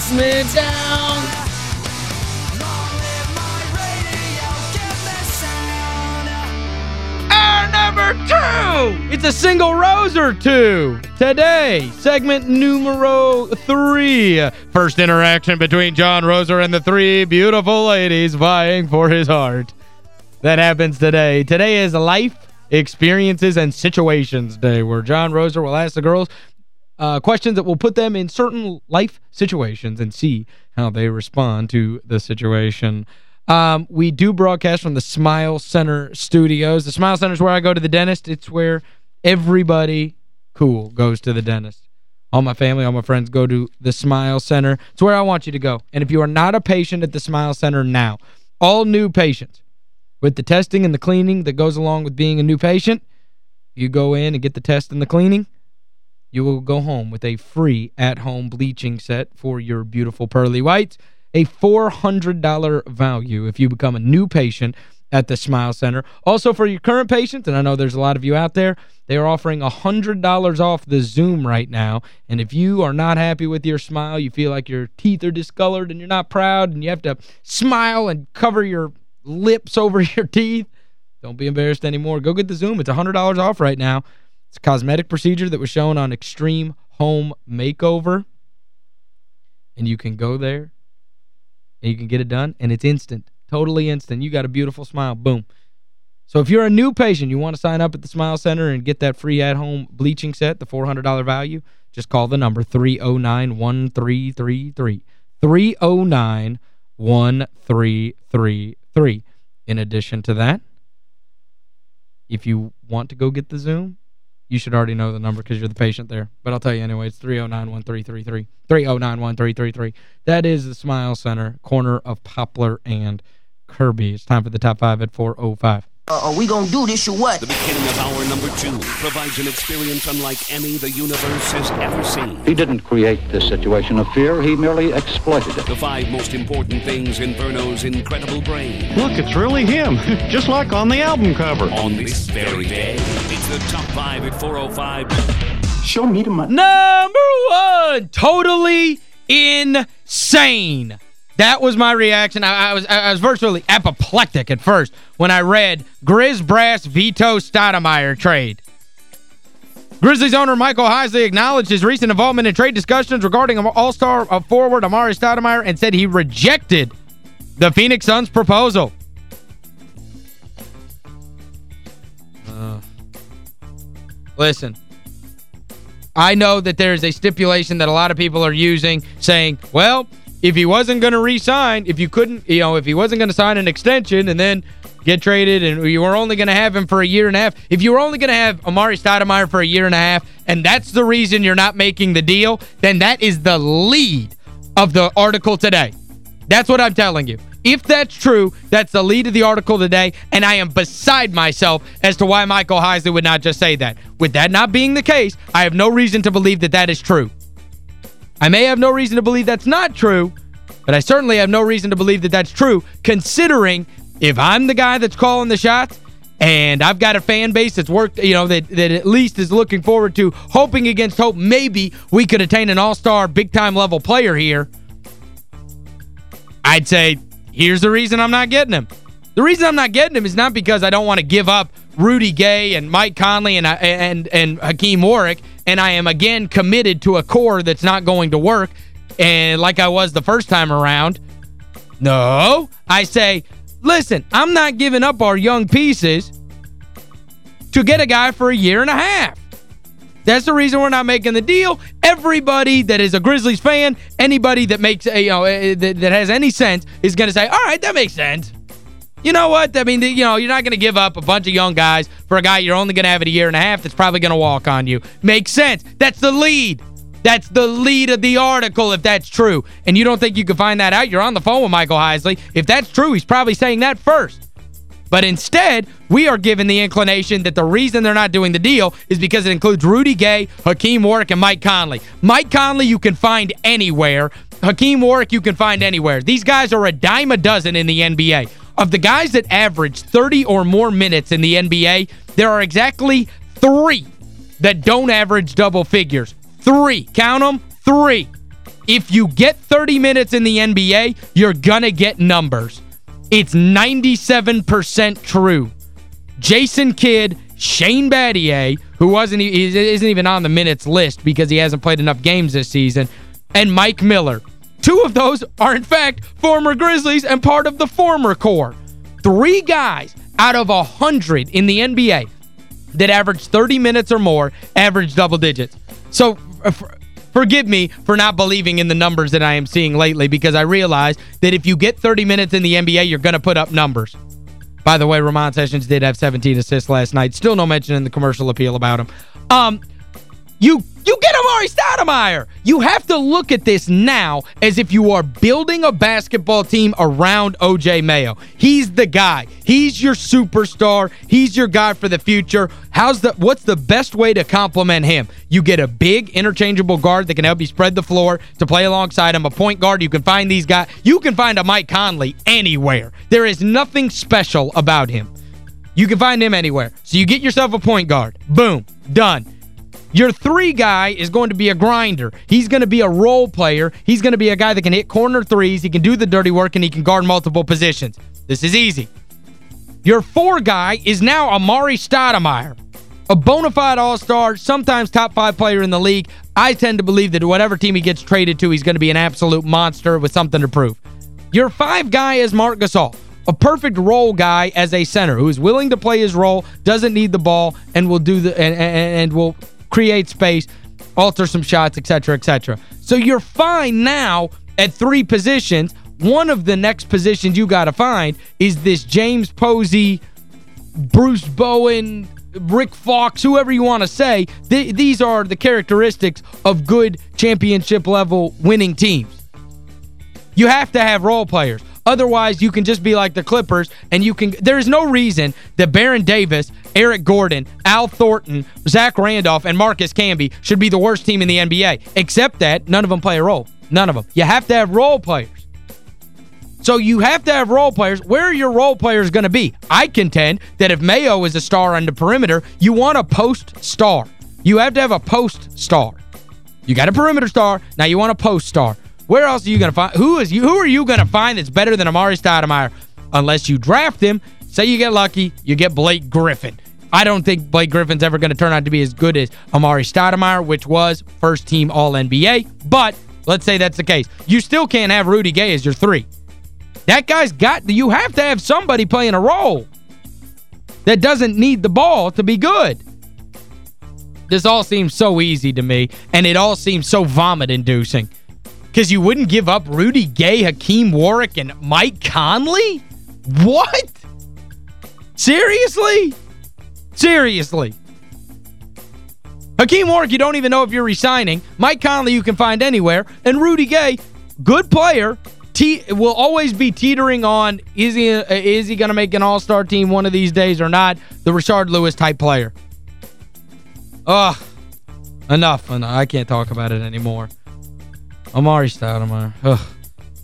Lets me down. Number two. It's a single rose or two. Today, segment numero three. First interaction between John Roser and the three beautiful ladies vying for his heart. That happens today. Today is Life Experiences and Situations Day, where John Roser will ask the girls uh, questions that will put them in certain life situations and see how they respond to the situation. Um, we do broadcast from the Smile Center studios. The Smile Center is where I go to the dentist. It's where everybody cool goes to the dentist. All my family, all my friends go to the Smile Center. It's where I want you to go. And if you are not a patient at the Smile Center now, all new patients, with the testing and the cleaning that goes along with being a new patient, you go in and get the test and the cleaning, you will go home with a free at-home bleaching set for your beautiful pearly whites, a $400 value if you become a new patient at the Smile Center. Also for your current patients, and I know there's a lot of you out there, they are offering $100 off the Zoom right now. And if you are not happy with your smile, you feel like your teeth are discolored and you're not proud and you have to smile and cover your lips over your teeth, don't be embarrassed anymore. Go get the Zoom. It's $100 off right now. It's a cosmetic procedure that was shown on Extreme Home Makeover. And you can go there and you can get it done and it's instant. Totally instant. You got a beautiful smile. Boom. So if you're a new patient, you want to sign up at the Smile Center and get that free at-home bleaching set, the $400 value, just call the number 309-1333. 309-1333. In addition to that, if you want to go get the Zoom, you should already know the number because you're the patient there. But I'll tell you anyway, it's 309-1333. 309-1333. That is the Smile Center, corner of Poplar and Kirby. It's time for the top five at 405. Uh, are we gonna do this or what? The beginning of hour number two provides an experience unlike any the universe has ever seen. He didn't create this situation of fear, he merely exploited it. The five most important things in Verno's incredible brain. Look, it's really him, just like on the album cover. On this very day, it's the top five at 405. Show me the money. Number one, totally insane. That was my reaction. I, I was I was virtually apoplectic at first when I read Grizz Brass Vito Stoudemire trade. Grizzlies owner Michael Heisley acknowledged his recent involvement in trade discussions regarding an All-Star uh, forward Amar'e Stoudemire and said he rejected the Phoenix Suns proposal. Uh, listen, I know that there's a stipulation that a lot of people are using saying, well, if he wasn't going to re-sign, if you couldn't, you know, if he wasn't going to sign an extension and then get traded and you were only going to have him for a year and a half, if you were only going to have Amar'e Stoudemire for a year and a half and that's the reason you're not making the deal, then that is the lead of the article today. That's what I'm telling you. If that's true, that's the lead of the article today, and I am beside myself as to why Michael Heisley would not just say that. With that not being the case, I have no reason to believe that that is true. I may have no reason to believe that's not true, but I certainly have no reason to believe that that's true, considering if I'm the guy that's calling the shots, and I've got a fan base that's worked, you know, that, that at least is looking forward to hoping against hope maybe we could attain an all-star big-time level player here, I'd say, here's the reason I'm not getting him. The reason I'm not getting him is not because I don't want to give up Rudy Gay and Mike Conley and uh, and and Hakim Warrick, and I am again committed to a core that's not going to work, and like I was the first time around. No, I say, listen, I'm not giving up our young pieces to get a guy for a year and a half. That's the reason we're not making the deal. Everybody that is a Grizzlies fan, anybody that makes a, you know eh, that, that has any sense is going to say, "All right, that makes sense." You know what? I mean, you know, you're not going to give up a bunch of young guys for a guy you're only going to have it a year and a half that's probably going to walk on you. Makes sense. That's the lead. That's the lead of the article if that's true. And you don't think you can find that out? You're on the phone with Michael Heisley. If that's true, he's probably saying that first. But instead, we are given the inclination that the reason they're not doing the deal is because it includes Rudy Gay, Hakim Warrick, and Mike Conley. Mike Conley you can find anywhere. Hakim Warrick you can find anywhere. These guys are a dime a dozen in the NBA. Of the guys that average 30 or more minutes in the NBA, there are exactly three that don't average double figures. Three. Count them. Three. If you get 30 minutes in the NBA, you're going to get numbers. It's 97% true. Jason Kidd, Shane Battier, who wasn't isn't even on the minutes list because he hasn't played enough games this season, and Mike Miller. Two of those are, in fact, former Grizzlies and part of the former core. Three guys out of a 100 in the NBA that average 30 minutes or more average double digits. So, uh, forgive me for not believing in the numbers that I am seeing lately because I realize that if you get 30 minutes in the NBA, you're going to put up numbers. By the way, Ramon Sessions did have 17 assists last night. Still no mention in the commercial appeal about him. Um, you you get Amar'e Stoudemire. You have to look at this now as if you are building a basketball team around O.J. Mayo. He's the guy. He's your superstar. He's your guy for the future. How's the What's the best way to compliment him? You get a big interchangeable guard that can help you spread the floor to play alongside him. A point guard, you can find these guys. You can find a Mike Conley anywhere. There is nothing special about him. You can find him anywhere. So you get yourself a point guard. Boom. Done. Your three guy is going to be a grinder. He's going to be a role player. He's going to be a guy that can hit corner threes. He can do the dirty work, and he can guard multiple positions. This is easy. Your four guy is now Amar'e Stoudemire, a bona fide all-star, sometimes top five player in the league. I tend to believe that whatever team he gets traded to, he's going to be an absolute monster with something to prove. Your five guy is Marc Gasol a perfect role guy as a center who is willing to play his role, doesn't need the ball, and will do the and, and, and will create space, alter some shots, etc., etc. So you're fine now at three positions. One of the next positions you got to find is this James Posey, Bruce Bowen, Rick Fox, whoever you want to say. Th these are the characteristics of good championship-level winning teams. You have to have role players. Otherwise, you can just be like the Clippers, and you can. There is no reason that Baron Davis, Eric Gordon, Al Thornton, Zach Randolph, and Marcus Camby should be the worst team in the NBA, except that none of them play a role. None of them. You have to have role players. So you have to have role players. Where are your role players going to be? I contend that if Mayo is a star on the perimeter, you want a post star. You have to have a post star. You got a perimeter star, now you want a post star. Where else are you going to find? Who is you? Who are you going to find that's better than Amar'e Stoudemire? Unless you draft him, say you get lucky, you get Blake Griffin. I don't think Blake Griffin's ever going to turn out to be as good as Amar'e Stoudemire, which was first-team All-NBA. But let's say that's the case. You still can't have Rudy Gay as your three. That guy's got... You have to have somebody playing a role that doesn't need the ball to be good. This all seems so easy to me, and it all seems so vomit-inducing. Because you wouldn't give up Rudy Gay, Hakim Warrick, and Mike Conley? What? Seriously? Seriously. Hakim Warrick, you don't even know if you're resigning. Mike Conley, you can find anywhere. And Rudy Gay, good player, te will always be teetering on is he uh, is he going to make an all-star team one of these days or not? The Rashard Lewis type player. Ugh. Enough. I can't talk about it anymore. Amar'e Stoudemire. Ugh.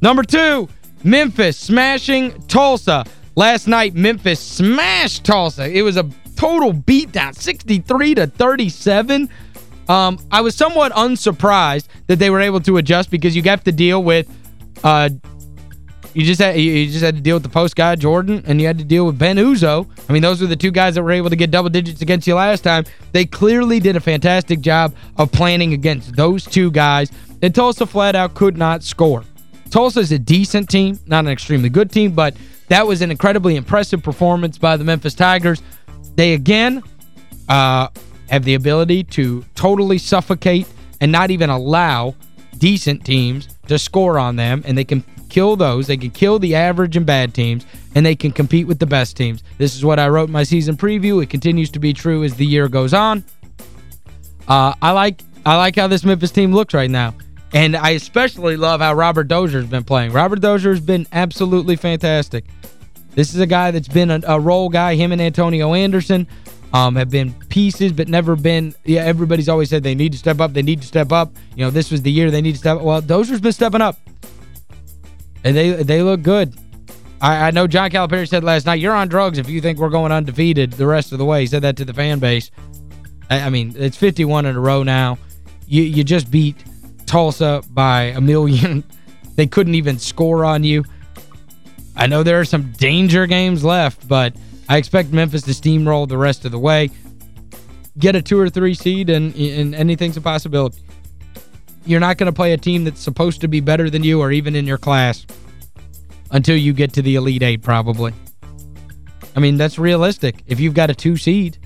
Number two, Memphis smashing Tulsa. Last night, Memphis smashed Tulsa. It was a total beatdown, 63 to 37. Um, I was somewhat unsurprised that they were able to adjust because you have to deal with uh, you just had you just had to deal with the post guy Jordan and you had to deal with Ben Uzoh. I mean those were the two guys that were able to get double digits against you last time. They clearly did a fantastic job of planning against those two guys. And Tulsa flat out could not score. Tulsa is a decent team, not an extremely good team, but that was an incredibly impressive performance by the Memphis Tigers. They again uh, have the ability to totally suffocate and not even allow decent teams to score on them, and they can kill those. They can kill the average and bad teams. and they can compete with the best teams. This is what I wrote in my season preview. It continues to be true as the year goes on. Uh, I like I like how this Memphis team looks right now. And I especially love how Robert Dozier's been playing. Robert Dozier's been absolutely fantastic. This is a guy that's been a, a role guy. Him and Antonio Anderson um, have been pieces, but never been, yeah, everybody's always said they need to step up, they need to step up. You know, this was the year they need to step up. Well, Dozier's been stepping up. And they they look good. I, I know John Calipari said last night, you're on drugs if you think we're going undefeated the rest of the way. He said that to the fan base. I, I mean, it's 51 in a row now. You, you just beat Tulsa by a million. they couldn't even score on you. I know there are some danger games left, but I expect Memphis to steamroll the rest of the way. Get a two or three seed, and, and anything's a possibility. You're not going to play a team that's supposed to be better than you or even in your class until you get to the Elite Eight, probably. I mean, that's realistic. If you've got a two seed,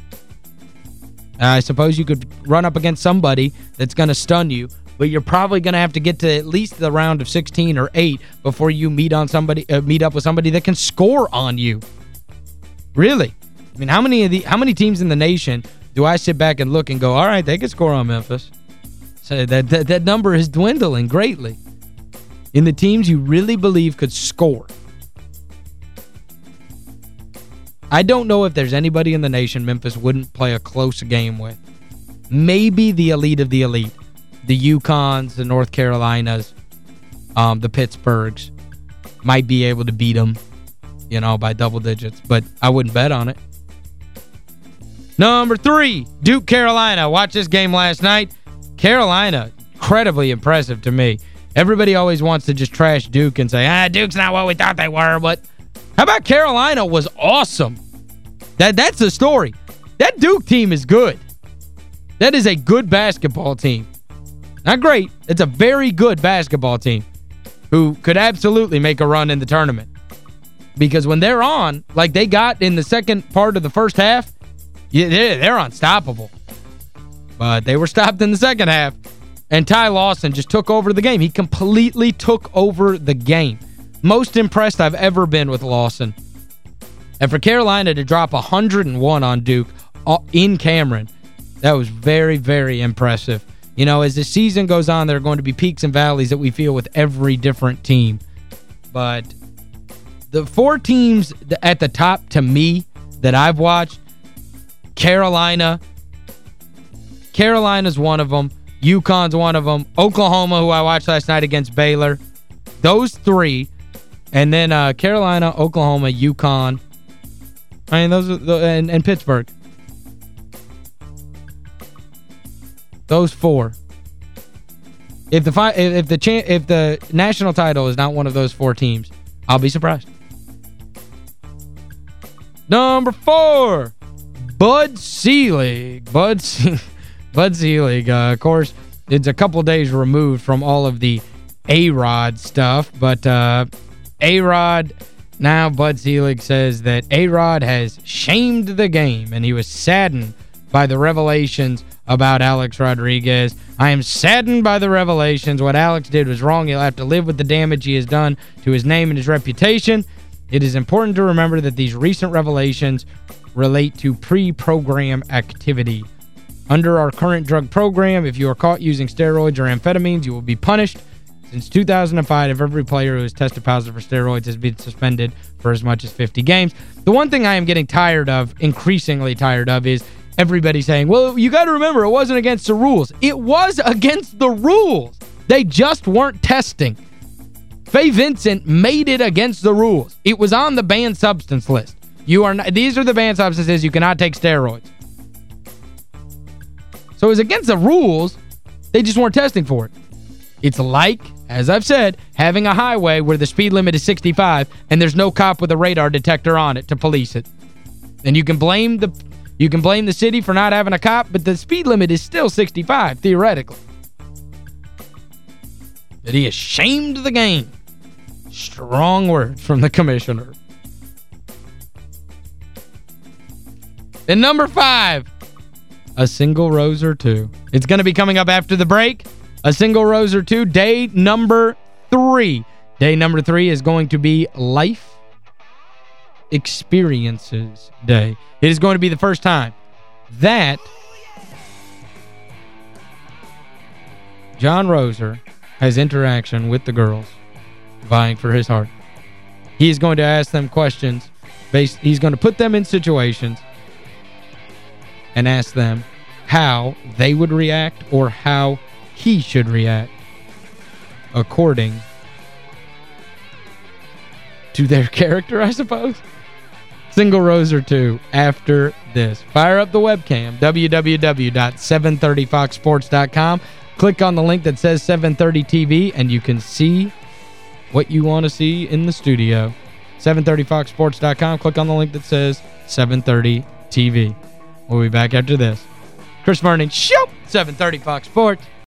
I suppose you could run up against somebody that's going to stun you, but you're probably going to have to get to at least the round of 16 or 8 before you meet on somebody uh, meet up with somebody that can score on you. Really? I mean, how many of the how many teams in the nation do I sit back and look and go, "All right, they can score on Memphis." So that, that that number is dwindling greatly. In the teams you really believe could score. I don't know if there's anybody in the nation Memphis wouldn't play a close game with. Maybe the elite of the elite. The UConns, the North Carolinas, um, the Pittsburghs might be able to beat them, you know, by double digits. But I wouldn't bet on it. Number three, Duke Carolina. Watch this game last night. Carolina, incredibly impressive to me. Everybody always wants to just trash Duke and say, ah, Duke's not what we thought they were. But how about Carolina was awesome? That That's the story. That Duke team is good. That is a good basketball team. Not great. It's a very good basketball team who could absolutely make a run in the tournament. Because when they're on, like they got in the second part of the first half, they're unstoppable. But they were stopped in the second half. And Ty Lawson just took over the game. He completely took over the game. Most impressed I've ever been with Lawson. And for Carolina to drop 101 on Duke uh, in Cameron, that was very, very impressive. You know, as the season goes on, there are going to be peaks and valleys that we feel with every different team. But the four teams at the top, to me, that I've watched, Carolina, Carolina's one of them. UConn's one of them. Oklahoma, who I watched last night against Baylor. Those three. And then uh, Carolina, Oklahoma, UConn. I mean, those are the, and, and Pittsburgh. Those four. If the if the if the national title is not one of those four teams, I'll be surprised. Number four, Bud Selig. Bud, Bud Selig, uh, of course, it's a couple days removed from all of the A-Rod stuff, but uh, A-Rod, now Bud Selig says that A-Rod has shamed the game, and he was saddened by the revelations about Alex Rodriguez. I am saddened by the revelations. What Alex did was wrong. He'll have to live with the damage he has done to his name and his reputation. It is important to remember that these recent revelations relate to pre-program activity. Under our current drug program, if you are caught using steroids or amphetamines, you will be punished. Since 2005, if every player who has tested positive for steroids has been suspended for as much as 50 games. The one thing I am getting tired of, increasingly tired of, is everybody saying, well, you got to remember, it wasn't against the rules. It was against the rules. They just weren't testing. Fay Vincent made it against the rules. It was on the banned substance list. You are not, These are the banned substances. You cannot take steroids. So it was against the rules. They just weren't testing for it. It's like, as I've said, having a highway where the speed limit is 65 and there's no cop with a radar detector on it to police it. And you can blame the you can blame the city for not having a cop, but the speed limit is still 65, theoretically. That he has shamed the game. Strong words from the commissioner. And number five, a single rose or two. It's going to be coming up after the break. A single rose or two, day number three. Day number three is going to be life Experiences Day. It is going to be the first time that John Roser has interaction with the girls vying for his heart. He is going to ask them questions. Based, he's going to put them in situations and ask them how they would react or how he should react according to their character, I suppose. Single rose or two after this. Fire up the webcam, www.730foxsports.com. Click on the link that says 730 TV, and you can see what you want to see in the studio. 730foxsports.com. Click on the link that says 730 TV. We'll be back after this. Chris Vernon, show 730 Fox Sports.